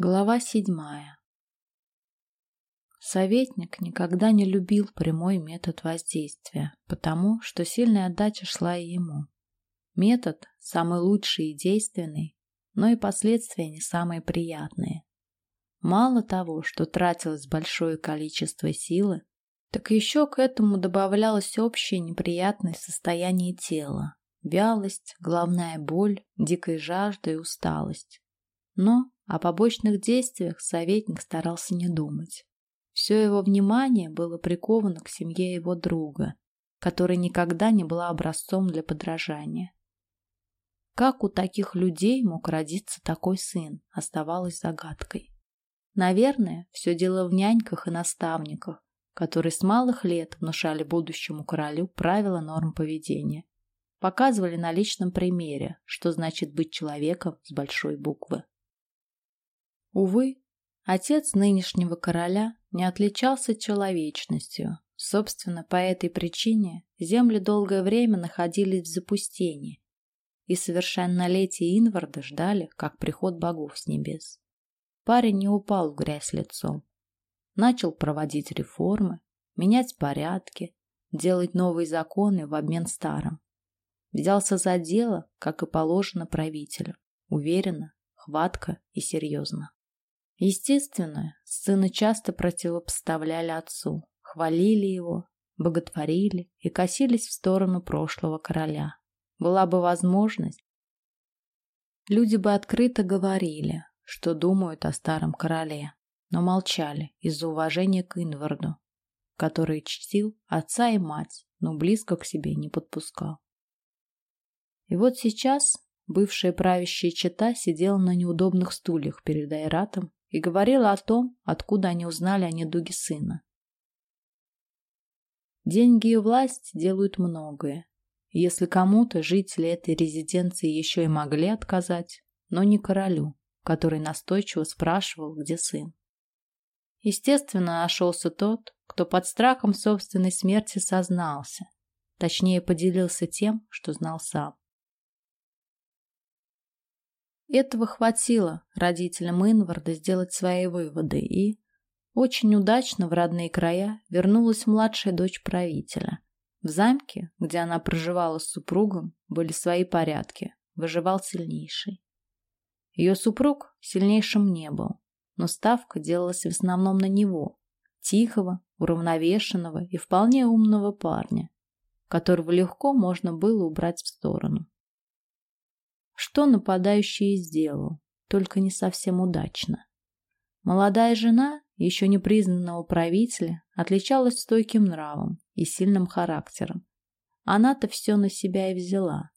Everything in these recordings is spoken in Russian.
Глава седьмая. Советник никогда не любил прямой метод воздействия, потому что сильная отдача шла и ему. Метод самый лучший и действенный, но и последствия не самые приятные. Мало того, что тратилось большое количество силы, так еще к этому добавлялось общее неприятное состояние тела, вялость, головная боль, дикая жажда и усталость. Но о побочных действиях советник старался не думать. Все его внимание было приковано к семье его друга, которая никогда не была образцом для подражания. Как у таких людей мог родиться такой сын, оставалось загадкой. Наверное, все дело в няньках и наставниках, которые с малых лет внушали будущему королю правила норм поведения. Показывали на личном примере, что значит быть человеком с большой буквы. Увы, отец нынешнего короля не отличался человечностью. Собственно, по этой причине земли долгое время находились в запустении, и совершеннолетие Инварда ждали, как приход богов с небес. Парень не упал в грязь лицом. Начал проводить реформы, менять порядки, делать новые законы в обмен старым. Взялся за дело, как и положено правителю, уверенно, хватко и серьезно. Естественно, сына часто противопоставляли отцу, хвалили его, боготворили и косились в сторону прошлого короля. Была бы возможность, люди бы открыто говорили, что думают о старом короле, но молчали из-за уважения к Инварду, который чтил отца и мать, но близко к себе не подпускал. И вот сейчас бывшая правящая чета сидела на неудобных стульях перед Айратом и говорила о том, откуда они узнали о недуге сына. Деньги и власть делают многое. Если кому-то жители этой резиденции еще и могли отказать, но не королю, который настойчиво спрашивал, где сын. Естественно, нашелся тот, кто под страхом собственной смерти сознался, точнее поделился тем, что знал сам. Этого хватило родителям Инварда сделать свои выводы, и очень удачно в родные края вернулась младшая дочь правителя. В замке, где она проживала с супругом, были свои порядки, выживал сильнейший. Ее супруг сильнейшим не был, но ставка делалась в основном на него, тихого, уравновешенного и вполне умного парня, которого легко можно было убрать в сторону что нападающий и сделал, только не совсем удачно. Молодая жена, еще не признанного правителя, отличалась стойким нравом и сильным характером. Она-то все на себя и взяла.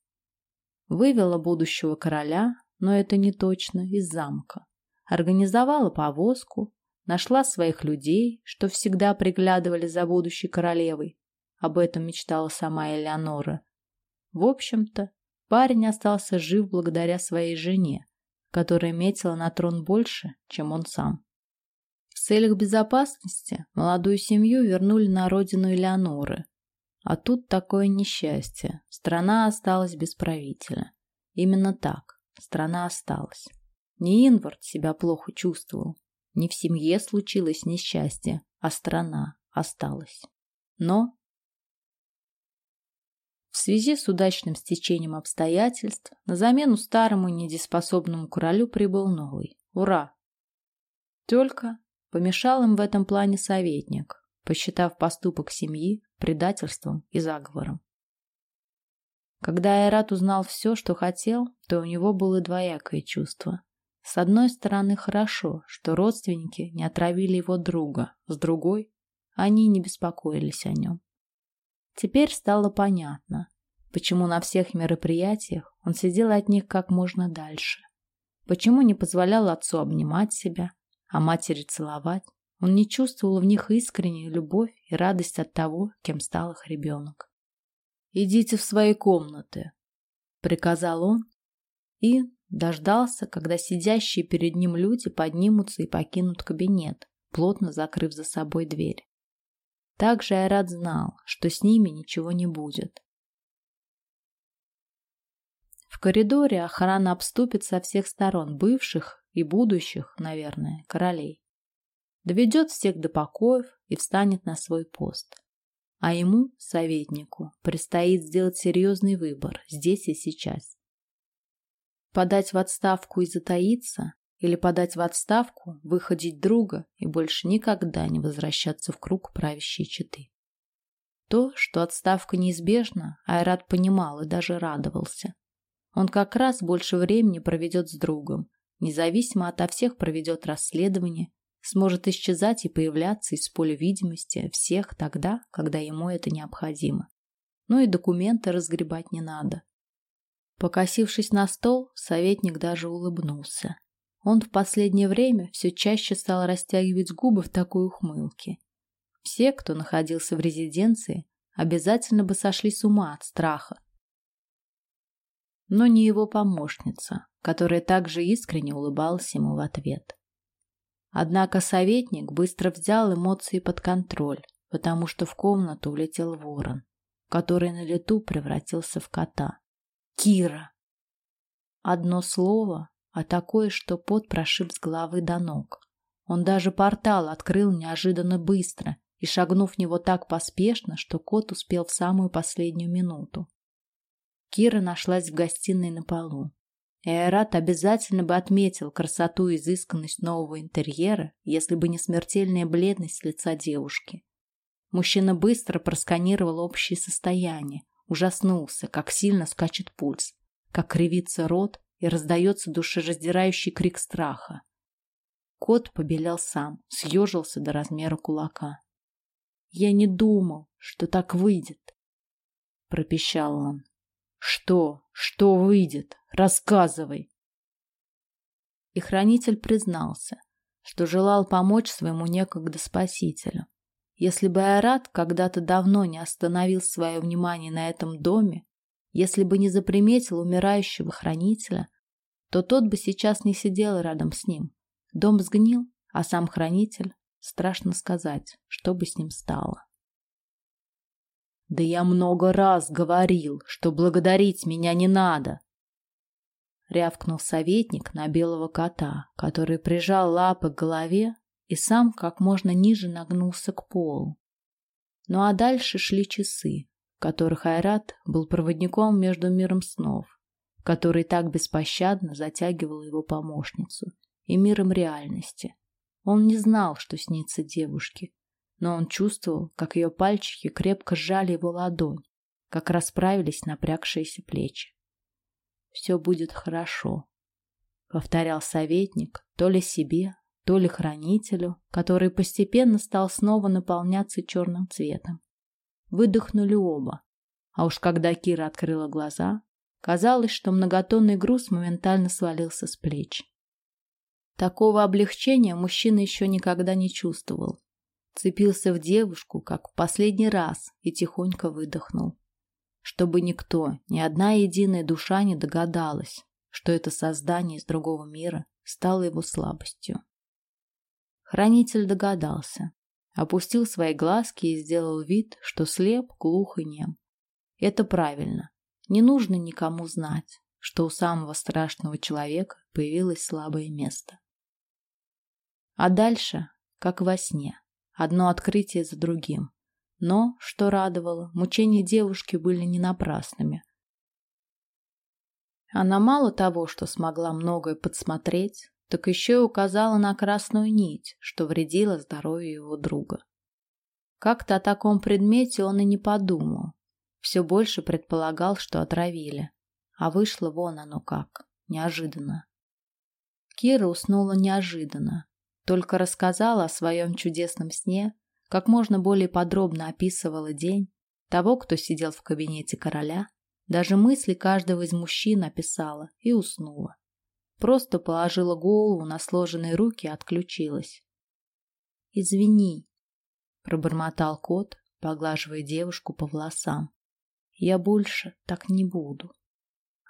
Вывела будущего короля, но это не точно, из замка. Организовала повозку, нашла своих людей, что всегда приглядывали за будущей королевой. Об этом мечтала сама Элеонора. В общем-то, Парень остался жив благодаря своей жене, которая метила на трон больше, чем он сам. В целях безопасности молодую семью вернули на родину Элеоноры. А тут такое несчастье. Страна осталась без правителя. Именно так. Страна осталась. Не Инвард себя плохо чувствовал. Не в семье случилось несчастье, а страна осталась. Но связи с удачным стечением обстоятельств на замену старому недееспособному королю прибыл новый. Ура! Только помешал им в этом плане советник, посчитав поступок семьи предательством и заговором. Когда Айрат узнал все, что хотел, то у него было двоякое чувство. С одной стороны, хорошо, что родственники не отравили его друга, с другой, они не беспокоились о нем. Теперь стало понятно, почему на всех мероприятиях он сидел от них как можно дальше. Почему не позволял отцу обнимать себя, а матери целовать. Он не чувствовал в них искреннюю любовь и радость от того, кем стал их ребенок. «Идите в свои комнаты», — приказал он и дождался, когда сидящие перед ним люди поднимутся и покинут кабинет, плотно закрыв за собой дверь. Также Айрат знал, что с ними ничего не будет. В коридоре охрана обступит со всех сторон бывших и будущих, наверное, королей. Доведет всех до покоев и встанет на свой пост. А ему, советнику, предстоит сделать серьезный выбор здесь и сейчас. Подать в отставку и затаиться, или подать в отставку, выходить друга и больше никогда не возвращаться в круг правящей четы. То, что отставка неизбежна, Айрат понимал и даже радовался. Он как раз больше времени проведет с другом, независимо ото всех проведет расследование, сможет исчезать и появляться из поля видимости всех тогда, когда ему это необходимо. Ну и документы разгребать не надо. Покосившись на стол, советник даже улыбнулся. Он в последнее время все чаще стал растягивать губы в такой ухмылке. Все, кто находился в резиденции, обязательно бы сошли с ума от страха. Но не его помощница, которая также искренне улыбалась ему в ответ. Однако советник быстро взял эмоции под контроль, потому что в комнату улетел ворон, который на лету превратился в кота. Кира! Одно слово, а такое, что пот прошиб с головы до ног. Он даже портал открыл неожиданно быстро и шагнув в него так поспешно, что кот успел в самую последнюю минуту. Кира нашлась в гостиной на полу. Эйрат обязательно бы отметил красоту и изысканность нового интерьера, если бы не смертельная бледность лица девушки. Мужчина быстро просканировал общее состояние, ужаснулся, как сильно скачет пульс, как кривится рот и раздается душераздирающий крик страха. Кот побелел сам, съежился до размера кулака. «Я не думал, что так выйдет», — пропищал он. «Что? Что выйдет? Рассказывай!» И хранитель признался, что желал помочь своему некогда спасителю. Если бы Айрат когда-то давно не остановил свое внимание на этом доме, если бы не заприметил умирающего хранителя, то тот бы сейчас не сидел рядом с ним. Дом сгнил, а сам хранитель, страшно сказать, что бы с ним стало. «Да я много раз говорил, что благодарить меня не надо!» Рявкнул советник на белого кота, который прижал лапы к голове и сам как можно ниже нагнулся к полу. Ну а дальше шли часы, которых Айрат был проводником между миром снов, который так беспощадно затягивал его помощницу, и миром реальности. Он не знал, что снится девушке, но он чувствовал, как ее пальчики крепко сжали его ладонь, как расправились напрягшиеся плечи. «Все будет хорошо», — повторял советник то ли себе, то ли хранителю, который постепенно стал снова наполняться черным цветом. Выдохнули оба. А уж когда Кира открыла глаза, казалось, что многотонный груз моментально свалился с плеч. Такого облегчения мужчина еще никогда не чувствовал. Цепился в девушку, как в последний раз, и тихонько выдохнул. Чтобы никто, ни одна единая душа не догадалась, что это создание из другого мира стало его слабостью. Хранитель догадался, опустил свои глазки и сделал вид, что слеп, глух и нем. Это правильно. Не нужно никому знать, что у самого страшного человека появилось слабое место. А дальше, как во сне, одно открытие за другим. Но, что радовало, мучения девушки были не напрасными. Она мало того, что смогла многое подсмотреть, так еще и указала на красную нить, что вредила здоровью его друга. Как-то о таком предмете он и не подумал. Все больше предполагал, что отравили. А вышло вон оно как, неожиданно. Кира уснула неожиданно, только рассказала о своем чудесном сне, как можно более подробно описывала день того, кто сидел в кабинете короля, даже мысли каждого из мужчин описала и уснула. Просто положила голову на сложенные руки и отключилась. «Извини», — пробормотал кот, поглаживая девушку по волосам. «Я больше так не буду».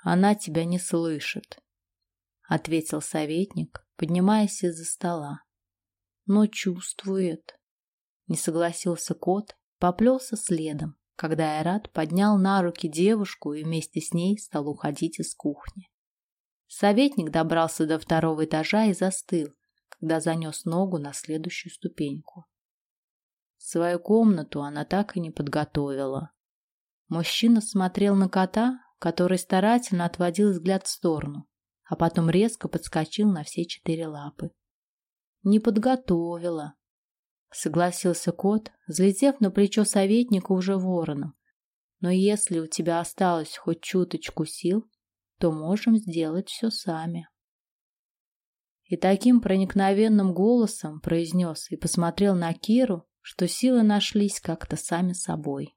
«Она тебя не слышит», — ответил советник, поднимаясь из-за стола. «Но чувствует». Не согласился кот, поплелся следом, когда Айрат поднял на руки девушку и вместе с ней стал уходить из кухни. Советник добрался до второго этажа и застыл, когда занес ногу на следующую ступеньку. Свою комнату она так и не подготовила. Мужчина смотрел на кота, который старательно отводил взгляд в сторону, а потом резко подскочил на все четыре лапы. Не подготовила, согласился кот, взлетев на плечо советника уже вороном. Но если у тебя осталось хоть чуточку сил, то можем сделать все сами. И таким проникновенным голосом произнес и посмотрел на Киру, что силы нашлись как-то сами собой.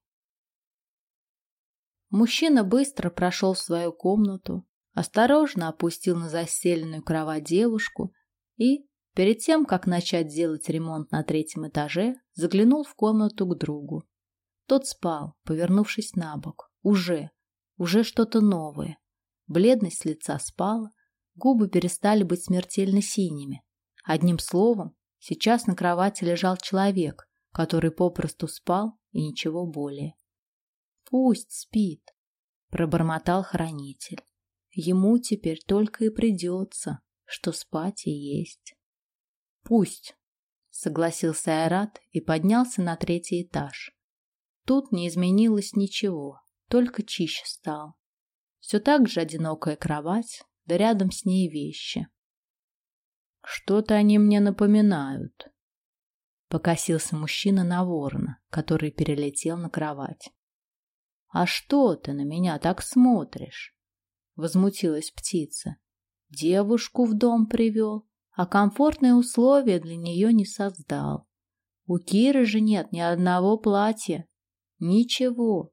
Мужчина быстро прошел в свою комнату, осторожно опустил на застеленную кровать девушку и, Перед тем, как начать делать ремонт на третьем этаже, заглянул в комнату к другу. Тот спал, повернувшись на бок. Уже, уже что-то новое. Бледность лица спала, губы перестали быть смертельно синими. Одним словом, сейчас на кровати лежал человек, который попросту спал и ничего более. «Пусть спит», — пробормотал хранитель. «Ему теперь только и придется, что спать и есть». Пусть, согласился Айрат и поднялся на третий этаж. Тут не изменилось ничего, только чище стал. Все так же одинокая кровать, да рядом с ней вещи. Что-то они мне напоминают. Покосился мужчина на ворона, который перелетел на кровать. А что ты на меня так смотришь? Возмутилась птица. Девушку в дом привел, а комфортные условия для нее не создал. У Киры же нет ни одного платья. Ничего.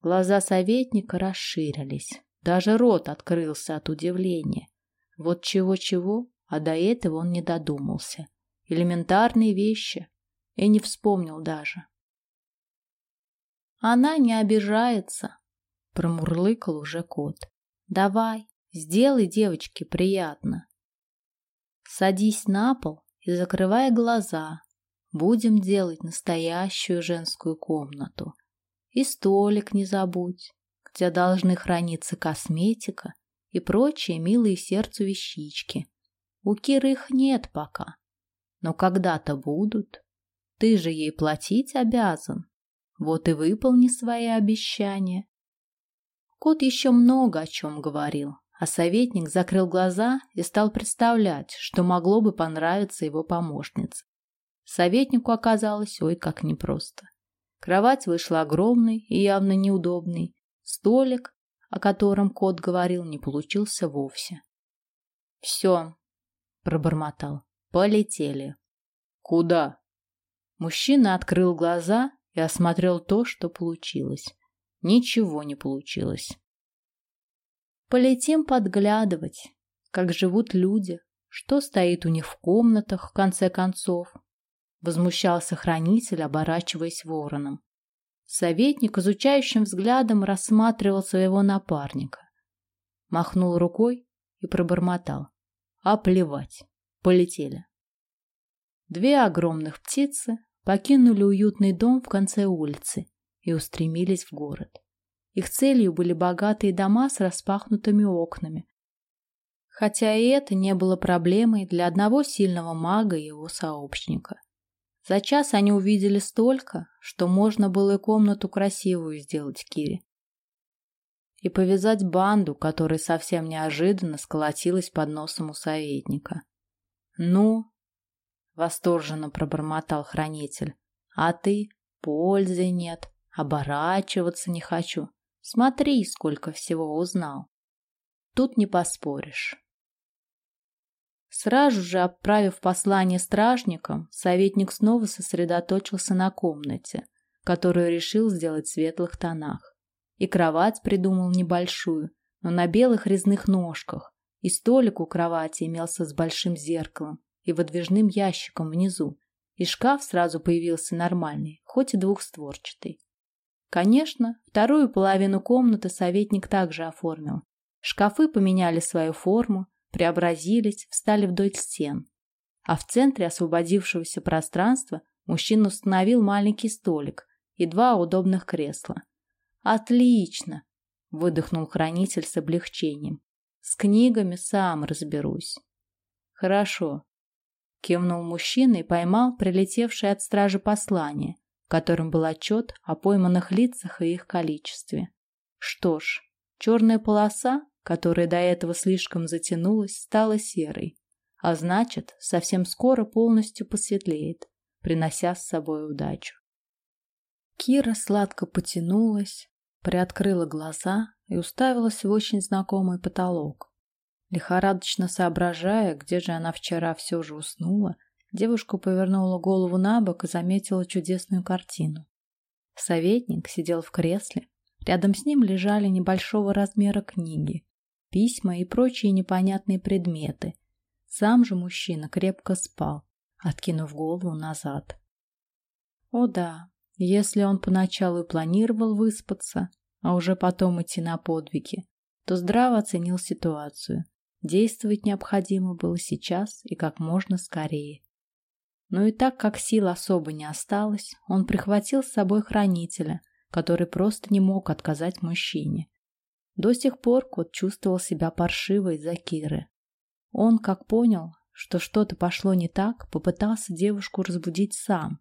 Глаза советника расширились. Даже рот открылся от удивления. Вот чего-чего, а до этого он не додумался. Элементарные вещи. И не вспомнил даже. Она не обижается, промурлыкал уже кот. Давай, сделай девочке приятно. Садись на пол и закрывай глаза. Будем делать настоящую женскую комнату. И столик не забудь, где должны храниться косметика и прочие милые сердцу вещички. У Киры их нет пока, но когда-то будут. Ты же ей платить обязан. Вот и выполни свои обещания. Кот еще много о чем говорил, а советник закрыл глаза и стал представлять, что могло бы понравиться его помощнице. Советнику оказалось ой как непросто. Кровать вышла огромной и явно неудобной. Столик, о котором кот говорил, не получился вовсе. «Все», — пробормотал, — «полетели». «Куда?» Мужчина открыл глаза и осмотрел то, что получилось. Ничего не получилось. Полетим подглядывать, как живут люди, что стоит у них в комнатах, в конце концов. Возмущался хранитель, оборачиваясь вороном. Советник изучающим взглядом рассматривал своего напарника. Махнул рукой и пробормотал. А плевать, полетели. Две огромных птицы покинули уютный дом в конце улицы и устремились в город. Их целью были богатые дома с распахнутыми окнами. Хотя и это не было проблемой для одного сильного мага и его сообщника. За час они увидели столько, что можно было и комнату красивую сделать Кире. И повязать банду, которая совсем неожиданно сколотилась под носом у советника. «Ну?» — восторженно пробормотал хранитель. «А ты? Пользы нет, оборачиваться не хочу. Смотри, сколько всего узнал. Тут не поспоришь. Сразу же отправив послание стражникам, советник снова сосредоточился на комнате, которую решил сделать в светлых тонах. И кровать придумал небольшую, но на белых резных ножках, и столик у кровати имелся с большим зеркалом и выдвижным ящиком внизу, и шкаф сразу появился нормальный, хоть и двухстворчатый. Конечно, вторую половину комнаты советник также оформил. Шкафы поменяли свою форму, преобразились, встали вдоль стен. А в центре освободившегося пространства мужчина установил маленький столик и два удобных кресла. «Отлично!» – выдохнул хранитель с облегчением. С книгами сам разберусь. Хорошо. Кивнул мужчина и поймал прилетевшее от стражи послание, в котором был отчет о пойманных лицах и их количестве. Что ж, черная полоса, которая до этого слишком затянулась, стала серой, а значит, совсем скоро полностью посветлеет, принося с собой удачу. Кира сладко потянулась, приоткрыла глаза и уставилась в очень знакомый потолок. Лихорадочно соображая, где же она вчера все же уснула, девушка повернула голову на бок и заметила чудесную картину. Советник сидел в кресле, рядом с ним лежали небольшого размера книги, письма и прочие непонятные предметы. Сам же мужчина крепко спал, откинув голову назад. О да, если он поначалу и планировал выспаться, а уже потом идти на подвиги, то здраво оценил ситуацию. Действовать необходимо было сейчас и как можно скорее. Но и так как сил особо не осталось, он прихватил с собой хранителя, который просто не мог отказать мужчине. До сих пор кот чувствовал себя паршиво из-за Киры. Он, как понял, что что-то пошло не так, попытался девушку разбудить сам.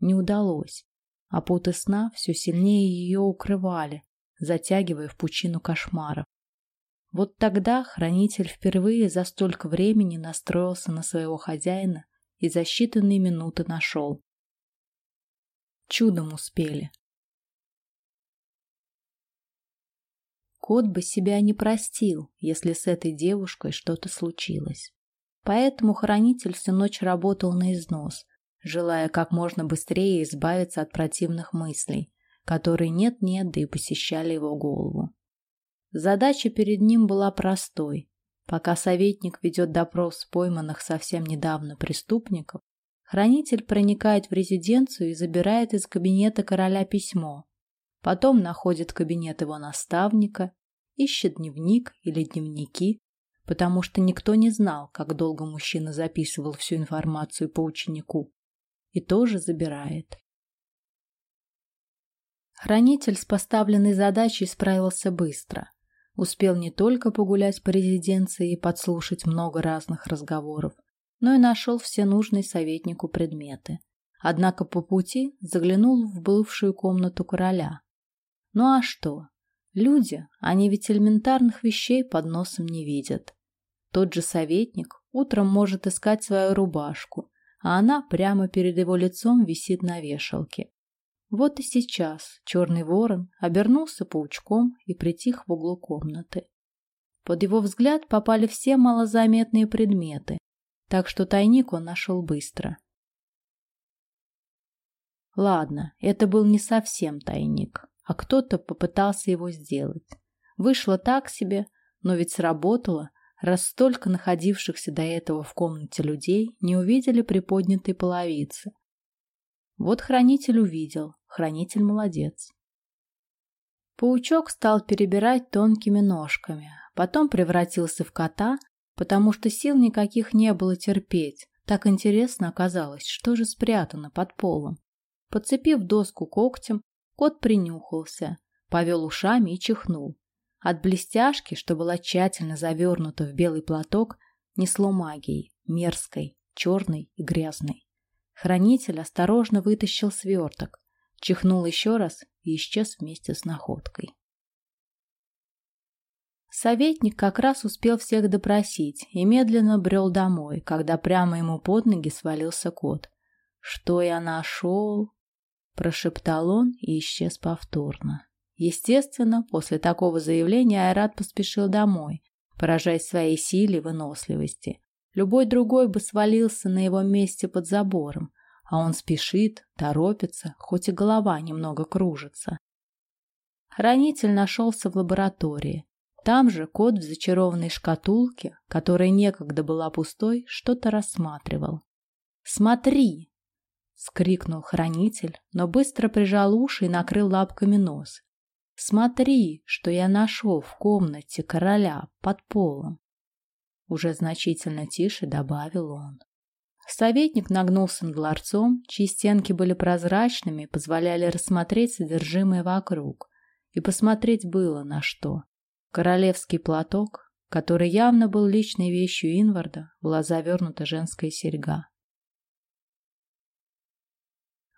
Не удалось, а путы сна все сильнее ее укрывали, затягивая в пучину кошмаров. Вот тогда хранитель впервые за столько времени настроился на своего хозяина и за считанные минуты нашел. Чудом успели. Кот бы себя не простил, если с этой девушкой что-то случилось. Поэтому хранитель всю ночь работал на износ, желая как можно быстрее избавиться от противных мыслей, которые нет-нет, да и посещали его голову. Задача перед ним была простой. Пока советник ведет допрос пойманных совсем недавно преступников, хранитель проникает в резиденцию и забирает из кабинета короля письмо. Потом находит кабинет его наставника, ищет дневник или дневники, потому что никто не знал, как долго мужчина записывал всю информацию по ученику, и тоже забирает. Хранитель с поставленной задачей справился быстро. Успел не только погулять по резиденции и подслушать много разных разговоров, но и нашел все нужные советнику предметы. Однако по пути заглянул в бывшую комнату короля. Ну а что? Люди, они ведь элементарных вещей под носом не видят. Тот же советник утром может искать свою рубашку, а она прямо перед его лицом висит на вешалке. Вот и сейчас черный ворон обернулся паучком и притих в углу комнаты. Под его взгляд попали все малозаметные предметы, так что тайник он нашел быстро. Ладно, это был не совсем тайник, а кто-то попытался его сделать. Вышло так себе, но ведь сработало, раз столько находившихся до этого в комнате людей не увидели приподнятой половицы. Вот хранитель увидел, хранитель молодец. Паучок стал перебирать тонкими ножками, потом превратился в кота, потому что сил никаких не было терпеть. Так интересно оказалось, что же спрятано под полом. Подцепив доску когтем, кот принюхался, повел ушами и чихнул. От блестяшки, что была тщательно завернута в белый платок, несло магией, мерзкой, черной и грязной. Хранитель осторожно вытащил сверток, чихнул еще раз и исчез вместе с находкой. Советник как раз успел всех допросить и медленно брел домой, когда прямо ему под ноги свалился кот. «Что я нашел?» – прошептал он и исчез повторно. Естественно, после такого заявления Айрат поспешил домой, поражаясь своей силе и выносливости. Любой другой бы свалился на его месте под забором, а он спешит, торопится, хоть и голова немного кружится. Хранитель нашелся в лаборатории. Там же кот в зачарованной шкатулке, которая некогда была пустой, что-то рассматривал. «Смотри!» — скрикнул хранитель, но быстро прижал уши и накрыл лапками нос. Смотри, что я нашел в комнате короля под полом. Уже значительно тише добавил он. Советник нагнулся над ларцом, чьи стенки были прозрачными и позволяли рассмотреть содержимое вокруг. И посмотреть было на что. Королевский платок, который явно был личной вещью Инварда, была завернута женская серьга.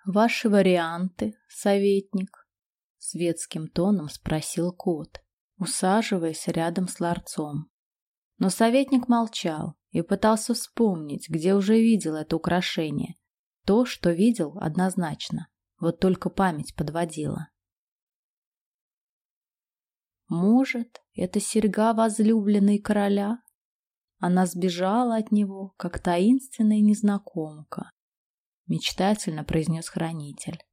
«Ваши варианты, советник?» — светским тоном спросил кот, усаживаясь рядом с ларцом. Но советник молчал и пытался вспомнить, где уже видел это украшение. То, что видел, однозначно, вот только память подводила. Может, это серьга возлюбленной короля? Она сбежала от него, как таинственная незнакомка. Мечтательно произнес хранитель.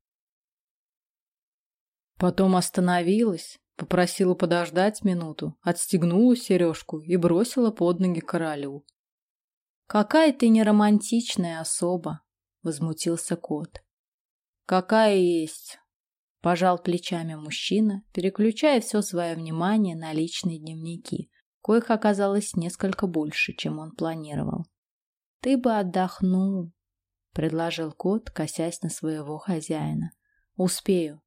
Потом остановилась, попросила подождать минуту, отстегнула сережку и бросила под ноги королю. «Какая ты неромантичная особа!» — возмутился кот. «Какая есть!» Пожал плечами мужчина, переключая все свое внимание на личные дневники, коих оказалось несколько больше, чем он планировал. «Ты бы отдохнул», — предложил кот, косясь на своего хозяина. «Успею», —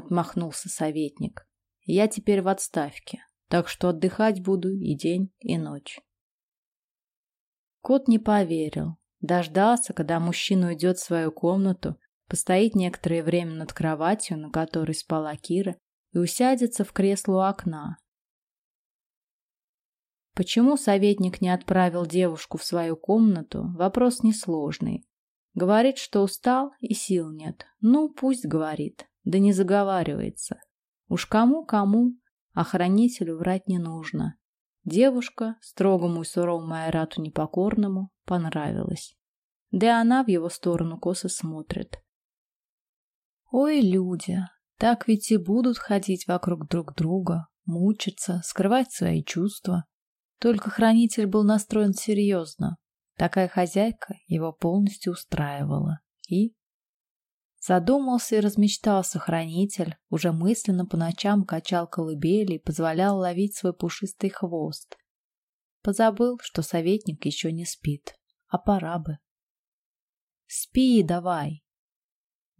отмахнулся советник. «Я теперь в отставке, так что отдыхать буду и день, и ночь». Кот не поверил, дождался, когда мужчина уйдет в свою комнату, постоит некоторое время над кроватью, на которой спала Кира, и усядется в кресло у окна. Почему советник не отправил девушку в свою комнату, вопрос несложный. Говорит, что устал и сил нет. Ну, пусть говорит, да не заговаривается. Уж кому-кому, а хранителю врать не нужно. Девушка, строгому и суровому Айрату непокорному, понравилась. Да и она в его сторону косо смотрит. Ой, люди, так ведь и будут ходить вокруг друг друга, мучиться, скрывать свои чувства. Только хранитель был настроен серьезно. Такая хозяйка его полностью устраивала. И задумался и размечтался хранитель, уже мысленно по ночам качал колыбели и позволял ловить свой пушистый хвост. Позабыл, что советник еще не спит, а пора бы. Спи давай,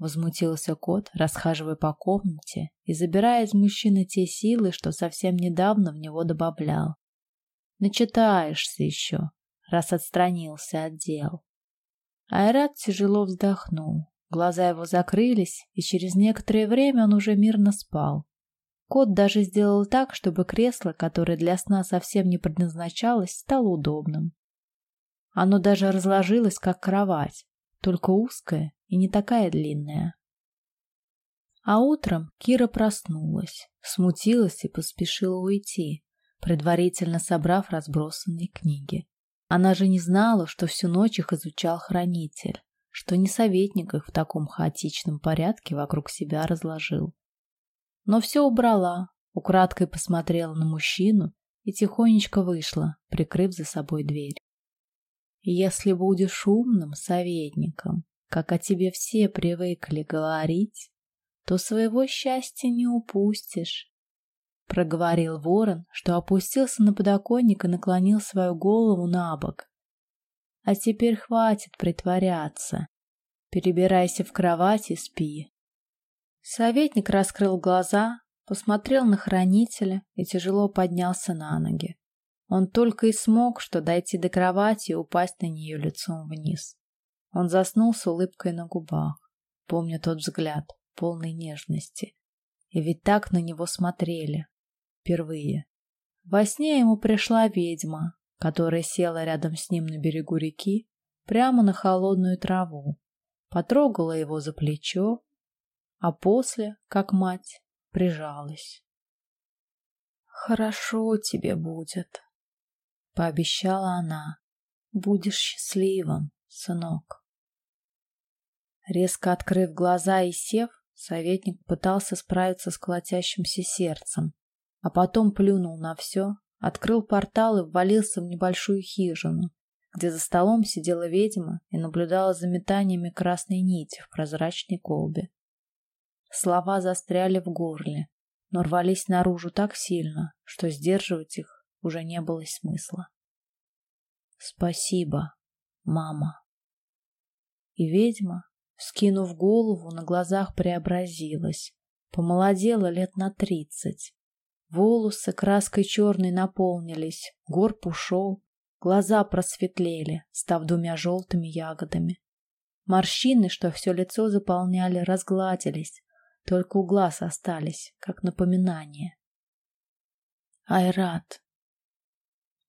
Возмутился кот, расхаживая по комнате и забирая из мужчины те силы, что совсем недавно в него добавлял. Начитаешься еще, раз отстранился от дел. Айрат тяжело вздохнул. Глаза его закрылись, и через некоторое время он уже мирно спал. Кот даже сделал так, чтобы кресло, которое для сна совсем не предназначалось, стало удобным. Оно даже разложилось, как кровать, только узкая и не такая длинная. А утром Кира проснулась, смутилась и поспешила уйти, предварительно собрав разбросанные книги. Она же не знала, что всю ночь их изучал хранитель, что не советник их в таком хаотичном порядке вокруг себя разложил. Но все убрала, украдкой посмотрела на мужчину и тихонечко вышла, прикрыв за собой дверь. Если будешь умным советником, как о тебе все привыкли говорить, то своего счастья не упустишь. Проговорил ворон, что опустился на подоконник и наклонил свою голову на бок. А теперь хватит притворяться. Перебирайся в кровать и спи. Советник раскрыл глаза, посмотрел на хранителя и тяжело поднялся на ноги. Он только и смог, что дойти до кровати и упасть на нее лицом вниз. Он заснул с улыбкой на губах, помня тот взгляд, полный нежности. И ведь так на него смотрели. Впервые. Во сне ему пришла ведьма, которая села рядом с ним на берегу реки, прямо на холодную траву, потрогала его за плечо, а после, как мать, прижалась. «Хорошо тебе будет», — пообещала она. «Будешь счастливым, сынок». Резко открыв глаза и сев, советник пытался справиться с колотящимся сердцем, а потом плюнул на все, открыл портал и ввалился в небольшую хижину, где за столом сидела ведьма и наблюдала за метаниями красной нити в прозрачной колбе. Слова застряли в горле, но рвались наружу так сильно, что сдерживать их уже не было смысла. Спасибо, мама. И ведьма, скинув голову, на глазах преобразилась, помолодела лет на тридцать. Волосы краской черной наполнились, горб ушел, глаза просветлели, став двумя желтыми ягодами. Морщины, что все лицо заполняли, разгладились, только у глаз остались, как напоминание. Айрат.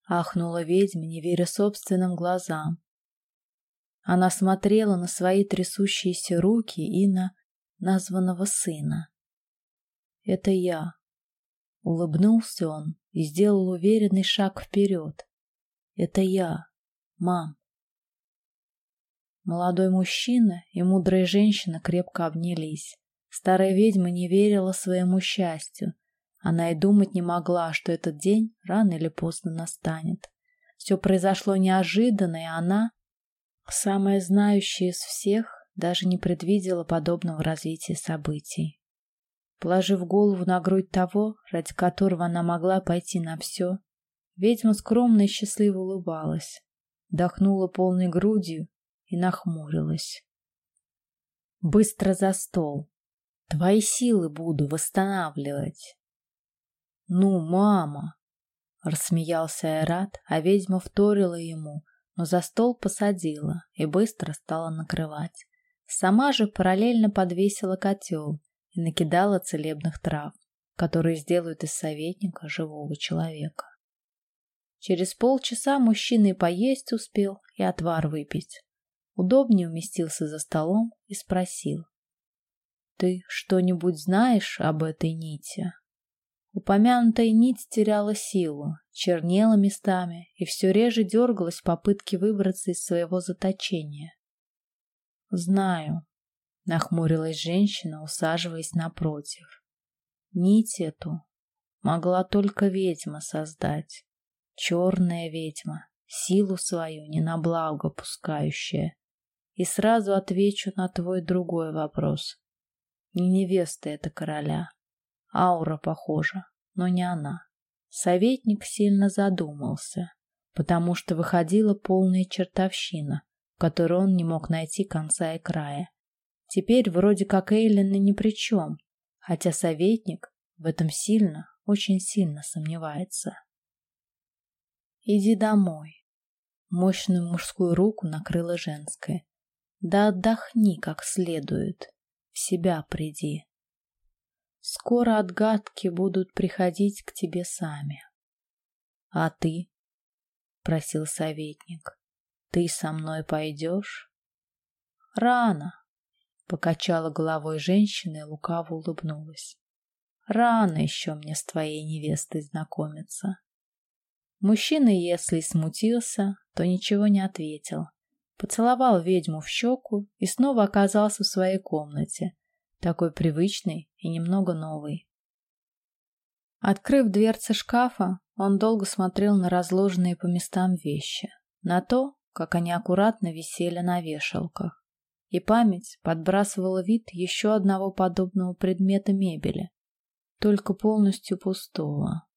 Ахнула ведьма, не веря собственным глазам. Она смотрела на свои трясущиеся руки и на названного сына. «Это я», — улыбнулся он и сделал уверенный шаг вперед. «Это я, мам». Молодой мужчина и мудрая женщина крепко обнялись. Старая ведьма не верила своему счастью, она и думать не могла, что этот день рано или поздно настанет. Все произошло неожиданно, и она, самая знающая из всех, даже не предвидела подобного развития событий. Положив голову на грудь того, ради которого она могла пойти на все, ведьма скромно и счастливо улыбалась, вдохнула полной грудью и нахмурилась. «Быстро за стол. Твои силы буду восстанавливать». «Ну, мама!» — рассмеялся Айрат, а ведьма вторила ему, но за стол посадила и быстро стала накрывать. Сама же параллельно подвесила котел и накидала целебных трав, которые сделают из советника живого человека. Через полчаса мужчина и поесть успел, и отвар выпить. Удобнее уместился за столом и спросил. «Ты что-нибудь знаешь об этой нити?» Упомянутая нить теряла силу, чернела местами и все реже дергалась в попытке выбраться из своего заточения. «Знаю», — нахмурилась женщина, усаживаясь напротив. «Нить эту могла только ведьма создать. Черная ведьма, силу свою не на благо пускающая. И сразу отвечу на твой другой вопрос. Не невеста это короля, Аура похожа, но не она. Советник сильно задумался, потому что выходила полная чертовщина, в которой он не мог найти конца и края. Теперь вроде как Эйлин ни при чем, хотя советник в этом сильно, очень сильно сомневается. «Иди домой». Мощную мужскую руку накрыла женская. «Да отдохни как следует. В себя приди». Скоро отгадки будут приходить к тебе сами. — А ты? — просил советник. — Ты со мной пойдешь? — Рано, — покачала головой женщина и лукаво улыбнулась. — Рано еще мне с твоей невестой знакомиться. Мужчина, если смутился, то ничего не ответил. Поцеловал ведьму в щеку и снова оказался в своей комнате, такой привычный и немного новый. Открыв дверцы шкафа, он долго смотрел на разложенные по местам вещи, на то, как они аккуратно висели на вешалках. И память подбрасывала вид еще одного подобного предмета мебели, только полностью пустого.